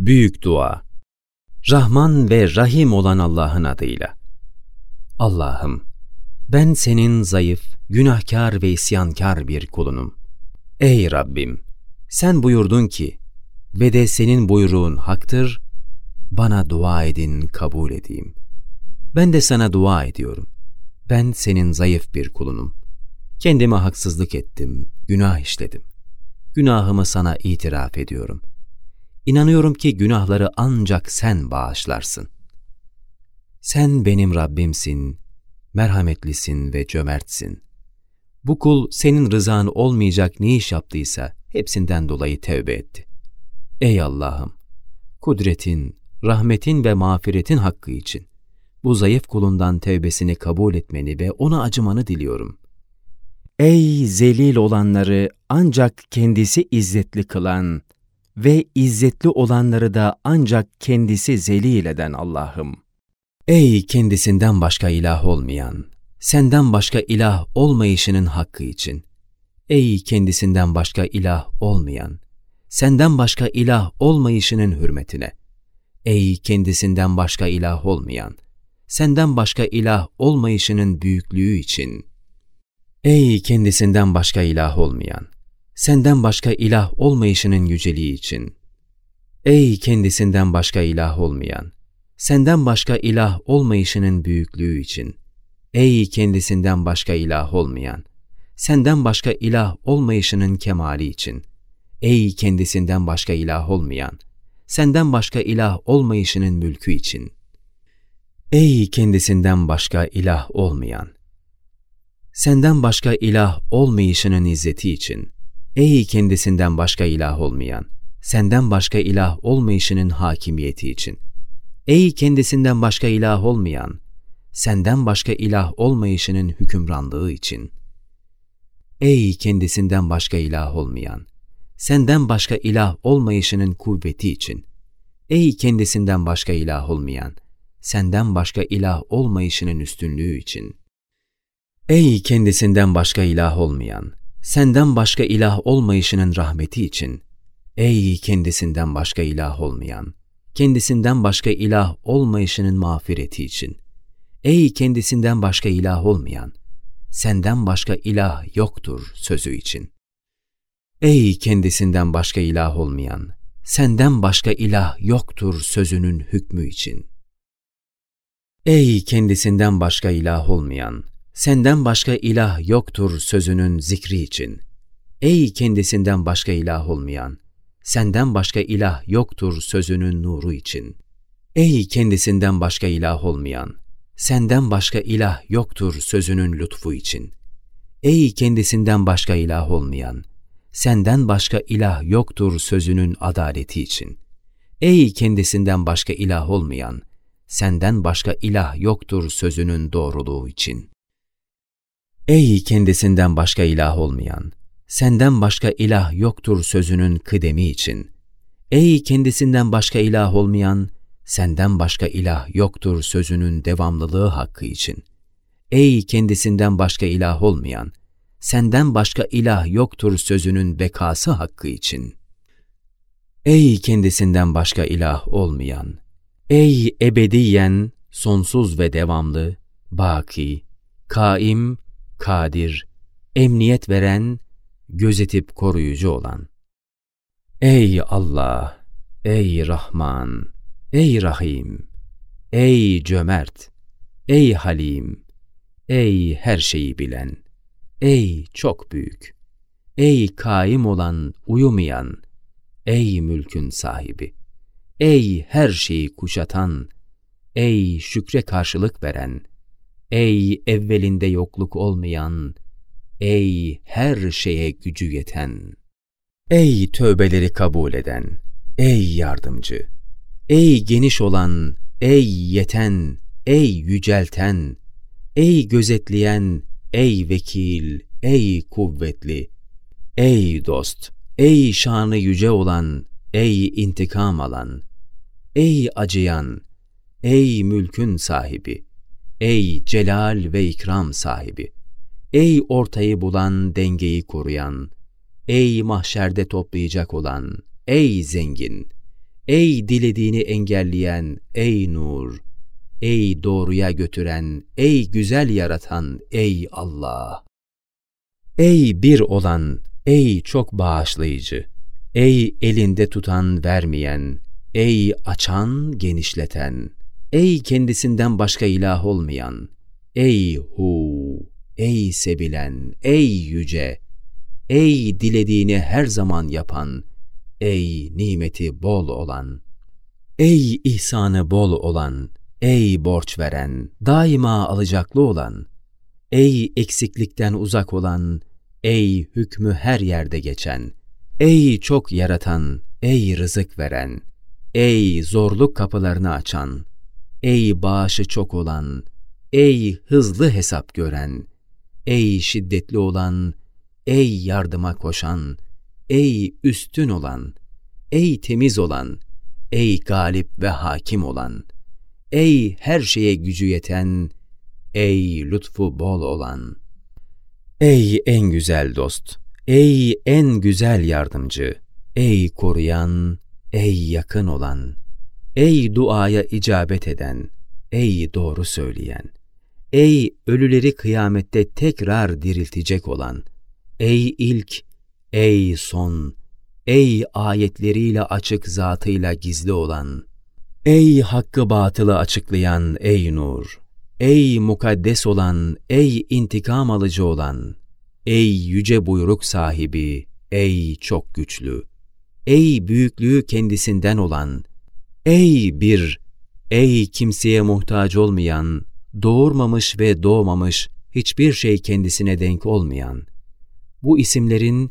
Büyük Dua Rahman ve Rahim olan Allah'ın adıyla. Allah'ım, ben senin zayıf, günahkar ve isyankar bir kulunum. Ey Rabbim, sen buyurdun ki, ve de senin buyruğun haktır, bana dua edin, kabul edeyim. Ben de sana dua ediyorum. Ben senin zayıf bir kulunum. Kendime haksızlık ettim, günah işledim. Günahımı sana itiraf ediyorum. İnanıyorum ki günahları ancak sen bağışlarsın. Sen benim Rabbimsin, merhametlisin ve cömertsin. Bu kul senin rızan olmayacak ne iş yaptıysa hepsinden dolayı tevbe etti. Ey Allah'ım! Kudretin, rahmetin ve mağfiretin hakkı için bu zayıf kulundan tevbesini kabul etmeni ve ona acımanı diliyorum. Ey zelil olanları ancak kendisi izzetli kılan ve izzetli olanları da ancak kendisi zelil eden Allah'ım! Ey kendisinden başka ilah olmayan, senden başka ilah olmayışının hakkı için! Ey kendisinden başka ilah olmayan, senden başka ilah olmayışının hürmetine! Ey kendisinden başka ilah olmayan, senden başka ilah olmayışının büyüklüğü için! Ey kendisinden başka ilah olmayan, senden başka ilah olmayışının yüceliği için! Ey kendisinden başka ilah olmayan, senden başka ilah olmayışının büyüklüğü için! Ey kendisinden başka ilah olmayan, senden başka ilah olmayışının kemali için! Ey kendisinden başka ilah olmayan, senden başka ilah olmayışının mülkü için! Ey kendisinden başka ilah olmayan! Senden başka ilah olmayışının izzeti için! Ey kendisinden başka ilah olmayan! Senden başka ilah olmayışının hakimiyeti için! Ey kendisinden başka ilah olmayan! Senden başka ilah olmayışının hükümranlığı için! Ey kendisinden başka ilah olmayan! Senden başka ilah olmayışının kuvveti için! Ey kendisinden başka ilah olmayan! Senden başka ilah olmayışının üstünlüğü için! Ey kendisinden başka ilah olmayan! Senden başka ilah olmayışının rahmeti için! Ey kendisinden başka ilah olmayan! Kendisinden başka ilah olmayışının mağfireti için! Ey kendisinden başka ilah olmayan! Senden başka ilah yoktur sözü için! Ey kendisinden başka ilah olmayan! Senden başka ilah yoktur sözünün hükmü için! Ey kendisinden başka ilah olmayan! Senden başka ilah yoktur sözünün zikri için! Ey kendisinden başka ilah olmayan! Senden başka ilah yoktur sözünün nuru için! Ey kendisinden başka ilah olmayan! Senden başka ilah yoktur sözünün lütfu için! Ey kendisinden başka ilah olmayan! Senden başka ilah yoktur sözünün adaleti için! Ey kendisinden başka ilah olmayan! Senden başka ilah yoktur sözünün doğruluğu için! Ey kendisinden başka ilah olmayan! Senden başka ilah yoktur sözünün kıdemi için! Ey kendisinden başka ilah olmayan! Senden başka ilah yoktur sözünün devamlılığı hakkı için! Ey kendisinden başka ilah olmayan! Senden başka ilah yoktur sözünün bekası hakkı için! Ey kendisinden başka ilah olmayan! Ey ebediyen, sonsuz ve devamlı, baki, kaim, kadir, emniyet veren, gözetip koruyucu olan. Ey Allah, ey Rahman, ey Rahim, ey cömert, ey Halim, ey her şeyi bilen, ey çok büyük, ey kaim olan, uyumayan, ey mülkün sahibi, ey her şeyi kuşatan, ey şükre karşılık veren, ey evvelinde yokluk olmayan, ey her şeye gücü yeten, ey tövbeleri kabul eden, ey yardımcı, ey geniş olan, ey yeten, ey yücelten, ey gözetleyen, ey vekil, ey kuvvetli, ey dost, ey şanı yüce olan, ey intikam alan, ey acıyan, ey mülkün sahibi, ey celal ve ikram sahibi, ey ortayı bulan, dengeyi koruyan, ey mahşerde toplayacak olan, ey zengin, ey dilediğini engelleyen, ey nur, ey doğruya götüren, ey güzel yaratan, ey Allah. Ey bir olan, ey çok bağışlayıcı, ey elinde tutan vermeyen, ey açan genişleten, ey kendisinden başka ilah olmayan, ey hu, ey sebilen, ey yüce, ey dilediğini her zaman yapan, ey nimeti bol olan, ey ihsanı bol olan, ey borç veren, daima alacaklı olan, ey eksiklikten uzak olan, ey hükmü her yerde geçen, ey çok yaratan, ey rızık veren, ey zorluk kapılarını açan, ey bağışı çok olan, ey hızlı hesap gören, ey şiddetli olan, ey yardıma koşan, ey üstün olan, ey temiz olan, ey galip ve hakim olan, ey her şeye gücü yeten, ey lütfu bol olan. Ey en güzel dost, ey en güzel yardımcı, ey koruyan, ey yakın olan, ey duaya icabet eden, ey doğru söyleyen, ey ölüleri kıyamette tekrar diriltecek olan, ey ilk, ey son, ey ayetleriyle açık zatıyla gizli olan, ey hakkı batılı açıklayan ey nur, ey mukaddes olan, ey intikam alıcı olan, ey yüce buyruk sahibi, ey çok güçlü, ey büyüklüğü kendisinden olan, ey bir, ey kimseye muhtaç olmayan, doğurmamış ve doğmamış, hiçbir şey kendisine denk olmayan, bu isimlerin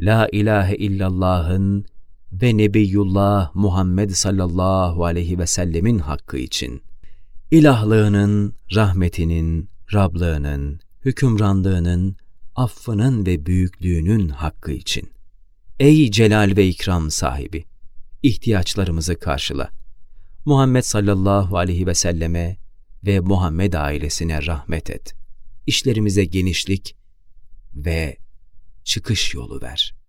La ilahe illallah'ın ve Nebiyullah Muhammed sallallahu aleyhi ve sellemin hakkı için, ilahlığının, rahmetinin, Rablığının, hükümranlığının, affının ve büyüklüğünün hakkı için. Ey celal ve ikram sahibi! İhtiyaçlarımızı karşıla. Muhammed sallallahu aleyhi ve selleme ve Muhammed ailesine rahmet et. İşlerimize genişlik ve çıkış yolu ver.''